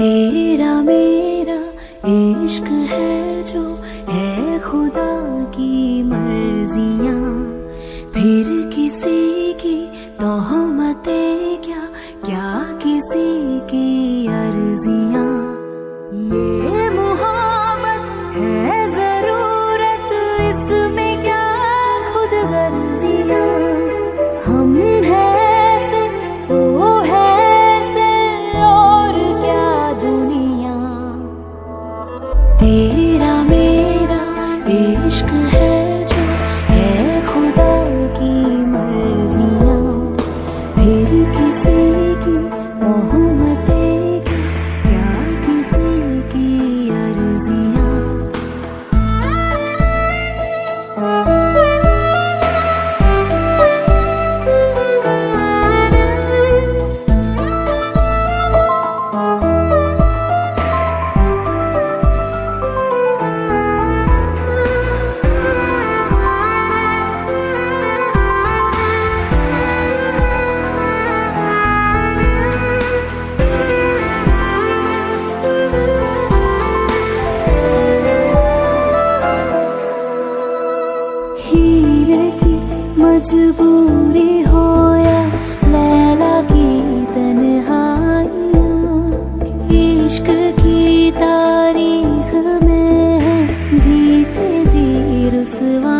तेरा मेरा इश्क है जो है खुदा की मर्जियाँ। फिर किसी की तोहमतें क्या? क्या किसी की अर्जियाँ? मजबूरी होया लैला की तन्हाइयाँ। इश्क की तारीख में है जीते जी रुसवा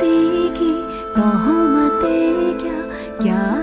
किसी की तोहमते क्या क्या